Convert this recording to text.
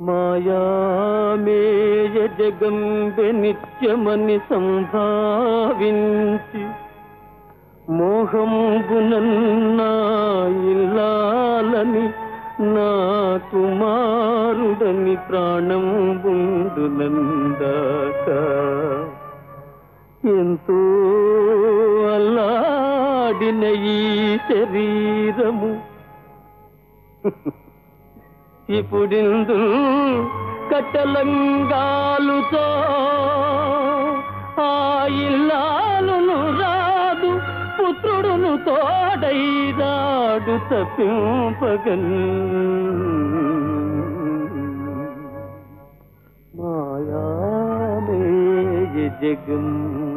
మాయామేయ జగంబె నిత్యమని సంభావించి మోహంబునన్నా ఇల్లాలని నా కుమారుడని ప్రాణం బుండునందాక ఎంతో అల్లాడిన ఈ శరీరము. ఇప్పుడిందు కట్టలంగాలుతో ఆ ఇల్లాలును రాదు పుత్రుడును తోడైరాడు తప్పింపగన్. మాయామే జగంబే